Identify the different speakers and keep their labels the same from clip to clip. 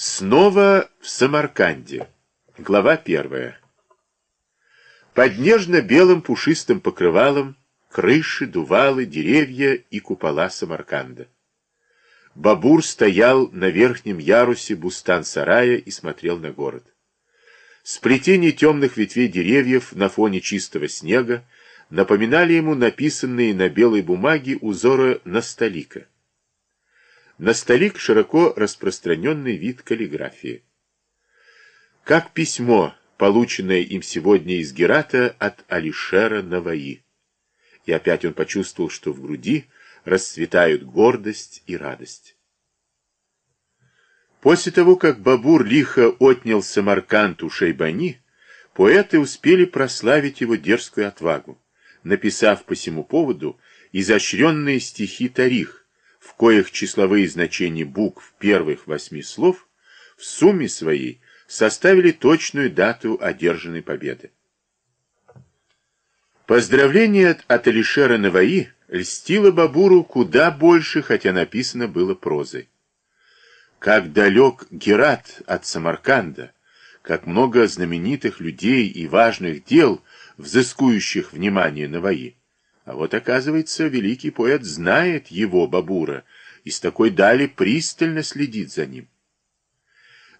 Speaker 1: Снова в Самарканде. Глава первая. Под нежно-белым пушистым покрывалом крыши, дувалы, деревья и купола Самарканда. Бабур стоял на верхнем ярусе бустан-сарая и смотрел на город. Сплетение темных ветвей деревьев на фоне чистого снега напоминали ему написанные на белой бумаге узоры Настолика. На столик широко распространенный вид каллиграфии. Как письмо, полученное им сегодня из Герата от Алишера Наваи. И опять он почувствовал, что в груди расцветают гордость и радость. После того, как Бабур лихо отнял Самарканд у Шейбани, поэты успели прославить его дерзкую отвагу, написав по сему поводу изощренные стихи Тарих, в коих числовые значения букв первых восьми слов в сумме своей составили точную дату одержанной победы. Поздравление от Алишера Наваи льстило Бабуру куда больше, хотя написано было прозой. Как далек Герат от Самарканда, как много знаменитых людей и важных дел, взыскующих внимание Наваи. А вот, оказывается, великий поэт знает его, Бабура, и с такой дали пристально следит за ним.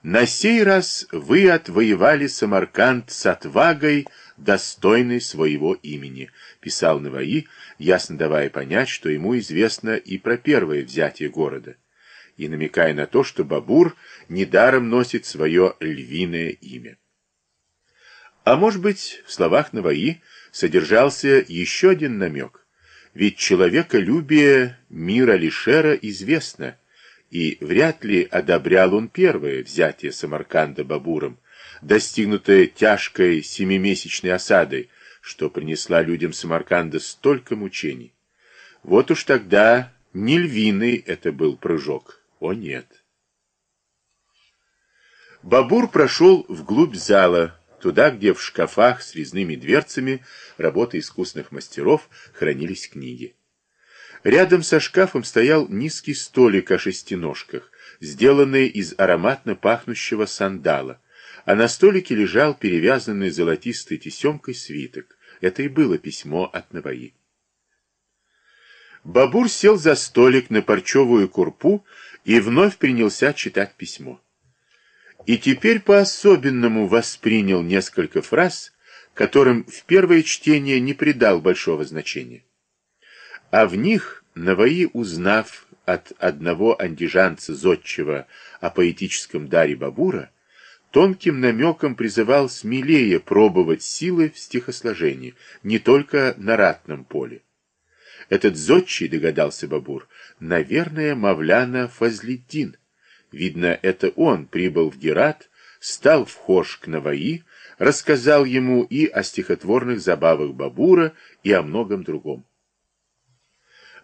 Speaker 1: На сей раз вы отвоевали Самарканд с отвагой, достойной своего имени, писал Наваи, ясно давая понять, что ему известно и про первое взятие города, и намекая на то, что Бабур недаром носит свое львиное имя. А может быть, в словах Наваи содержался еще один намек. Ведь человеколюбие мира Лишера известно, и вряд ли одобрял он первое взятие Самарканда Бабуром, достигнутое тяжкой семимесячной осадой, что принесла людям Самарканда столько мучений. Вот уж тогда не львиный это был прыжок, о нет. Бабур прошел вглубь зала, туда, где в шкафах с резными дверцами работы искусных мастеров хранились книги. Рядом со шкафом стоял низкий столик о шестиножках, сделанный из ароматно пахнущего сандала, а на столике лежал перевязанный золотистой тесемкой свиток. Это и было письмо от Наваи. Бабур сел за столик на парчевую курпу и вновь принялся читать письмо и теперь по-особенному воспринял несколько фраз, которым в первое чтение не придал большого значения. А в них Наваи, узнав от одного андижанца Зодчего о поэтическом даре Бабура, тонким намеком призывал смелее пробовать силы в стихосложении, не только на ратном поле. Этот Зодчий, догадался Бабур, наверное, Мавляна Фазлиддин, Видно, это он прибыл в Герат, стал вхож к Наваи, рассказал ему и о стихотворных забавах Бабура, и о многом другом.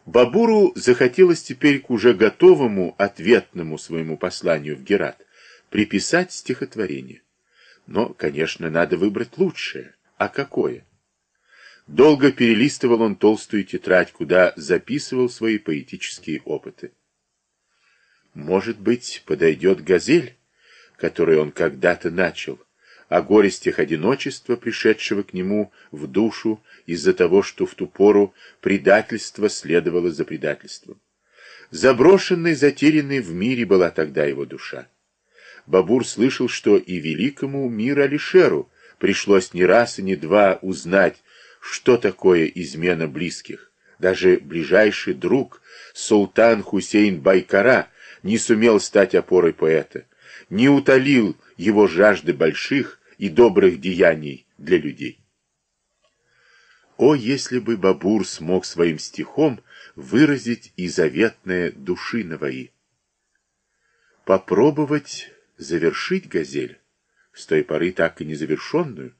Speaker 1: Бабуру захотелось теперь к уже готовому ответному своему посланию в Герат приписать стихотворение. Но, конечно, надо выбрать лучшее. А какое? Долго перелистывал он толстую тетрадь, куда записывал свои поэтические опыты. Может быть, подойдет газель, которую он когда-то начал, о горестях одиночества, пришедшего к нему в душу из-за того, что в ту пору предательство следовало за предательством. Заброшенной, затерянной в мире была тогда его душа. Бабур слышал, что и великому мир Алишеру пришлось не раз и не два узнать, что такое измена близких. Даже ближайший друг, султан Хусейн Байкара, не сумел стать опорой поэта, не утолил его жажды больших и добрых деяний для людей. О, если бы Бабур смог своим стихом выразить и заветное души Наваи! Попробовать завершить газель, с той поры так и незавершенную,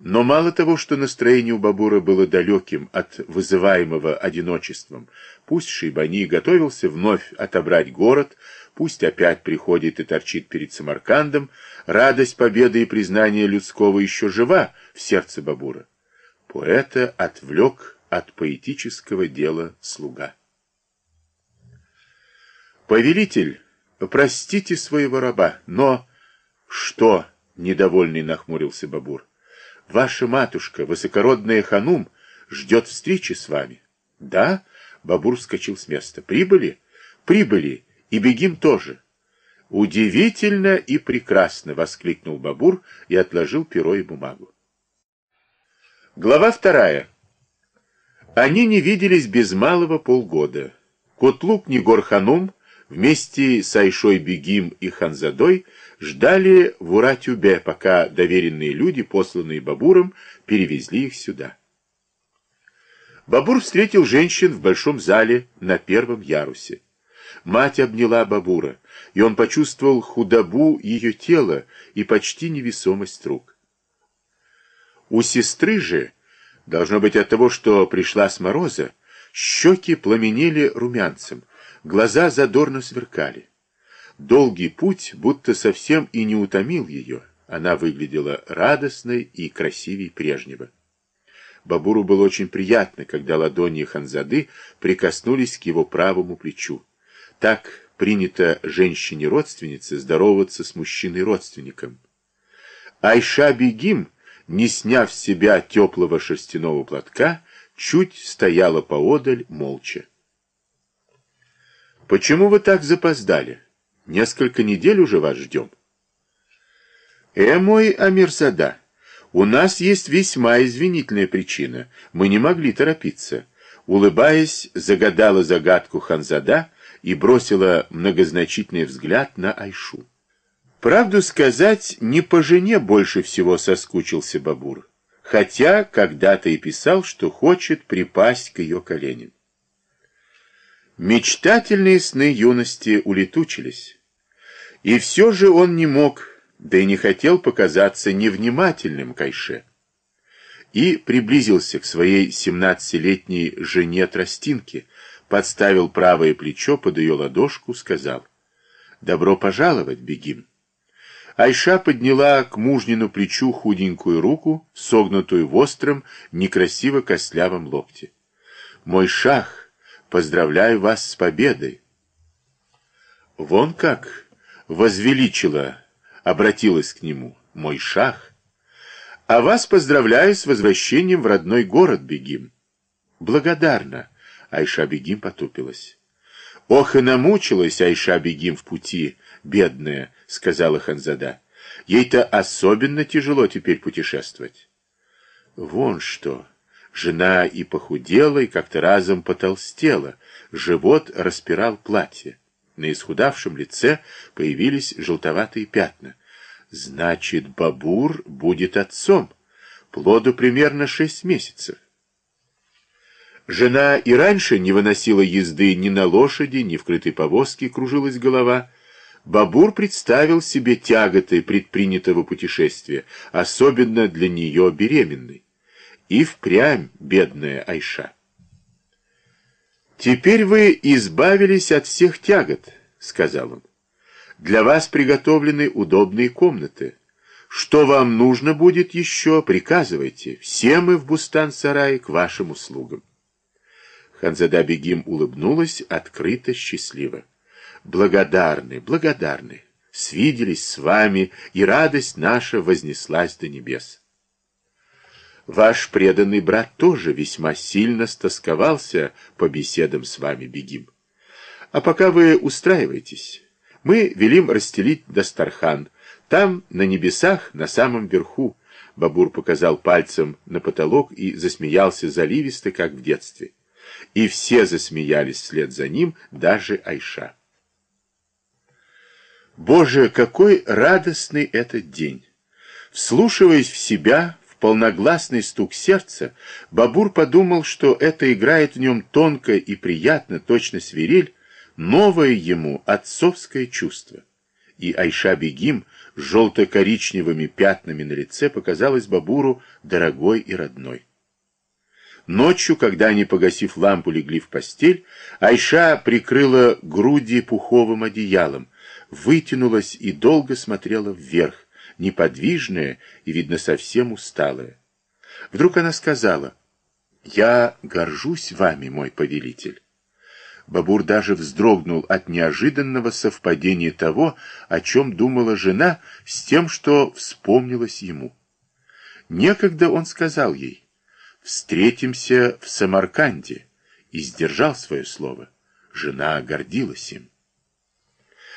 Speaker 1: но мало того, что настроение у Бабура было далеким от вызываемого одиночеством, пусть Шейбани готовился вновь отобрать город, пусть опять приходит и торчит перед Самаркандом, радость победы и признание людского еще жива в сердце Бабура. Поэта отвлек от поэтического дела слуга. Повелитель, простите своего раба, но... Что? Недовольный нахмурился Бабур. Ваша матушка, высокородная ханум, ждет встречи с вами. Да? Бабур вскочил с места. Прибыли? Прибыли. И бегим тоже. Удивительно и прекрасно, воскликнул Бабур и отложил перо и бумагу. Глава вторая. Они не виделись без малого полгода. Котлук Негор-Ханум вместе с Айшой Бегим и Ханзадой ждали в Уратюбе, пока доверенные люди, посланные Бабуром, перевезли их сюда. Бабур встретил женщин в большом зале на первом ярусе. Мать обняла Бабура, и он почувствовал худобу ее тела и почти невесомость рук. У сестры же, должно быть от того, что пришла с мороза, щеки пламенели румянцем, глаза задорно сверкали. Долгий путь будто совсем и не утомил ее. Она выглядела радостной и красивей прежнего. Бабуру было очень приятно, когда ладони Ханзады прикоснулись к его правому плечу. Так принято женщине-родственнице здороваться с мужчиной-родственником. Айша Бегим, не сняв с себя теплого шерстяного платка, чуть стояла поодаль молча. «Почему вы так запоздали?» Несколько недель уже вас ждем. Э, мой Амирсада, у нас есть весьма извинительная причина. Мы не могли торопиться. Улыбаясь, загадала загадку Ханзада и бросила многозначительный взгляд на Айшу. Правду сказать, не по жене больше всего соскучился Бабур, хотя когда-то и писал, что хочет припасть к ее коленям. Мечтательные сны юности улетучились. И все же он не мог, да и не хотел показаться невнимательным Кайше. И приблизился к своей семнадцатилетней жене Тростинке, подставил правое плечо под ее ладошку, сказал «Добро пожаловать, Бегим». Айша подняла к мужнину плечу худенькую руку, согнутую в остром, некрасиво костлявом локте. «Мой шах, поздравляю вас с победой!» «Вон как!» возвеличила, обратилась к нему, мой шах. А вас поздравляю с возвращением в родной город, Бегим. Благодарна, Айша Бегим потупилась. Ох, и намучилась Айша Бегим в пути, бедная, сказала Ханзада. Ей-то особенно тяжело теперь путешествовать. Вон что. Жена и похудела, и как-то разом потолстела. Живот распирал платье. На исхудавшем лице появились желтоватые пятна. Значит, Бабур будет отцом. Плоду примерно шесть месяцев. Жена и раньше не выносила езды ни на лошади, ни в крытой повозке, кружилась голова. Бабур представил себе тяготы предпринятого путешествия, особенно для нее беременной. И впрямь бедная Айша. «Теперь вы избавились от всех тягот», — сказал он. «Для вас приготовлены удобные комнаты. Что вам нужно будет еще, приказывайте. Все мы в Бустан-сарае к вашим услугам». Ханзада Бегим улыбнулась открыто, счастливо. «Благодарны, благодарны. Свиделись с вами, и радость наша вознеслась до небес». Ваш преданный брат тоже весьма сильно стосковался по беседам с вами, Бегим. А пока вы устраиваетесь, мы велим расстелить Дастархан. Там, на небесах, на самом верху, Бабур показал пальцем на потолок и засмеялся заливисто, как в детстве. И все засмеялись вслед за ним, даже Айша. Боже, какой радостный этот день! Вслушиваясь в себя, полногласный стук сердца, Бабур подумал, что это играет в нем тонко и приятно, точно свирель, новое ему отцовское чувство. И Айша Бегим с желто-коричневыми пятнами на лице показалась Бабуру дорогой и родной. Ночью, когда они, погасив лампу, легли в постель, Айша прикрыла груди пуховым одеялом, вытянулась и долго смотрела вверх, неподвижная и, видно, совсем усталая. Вдруг она сказала, «Я горжусь вами, мой повелитель. Бабур даже вздрогнул от неожиданного совпадения того, о чем думала жена, с тем, что вспомнилось ему. Некогда он сказал ей, «Встретимся в Самарканде», и сдержал свое слово. Жена гордилась им.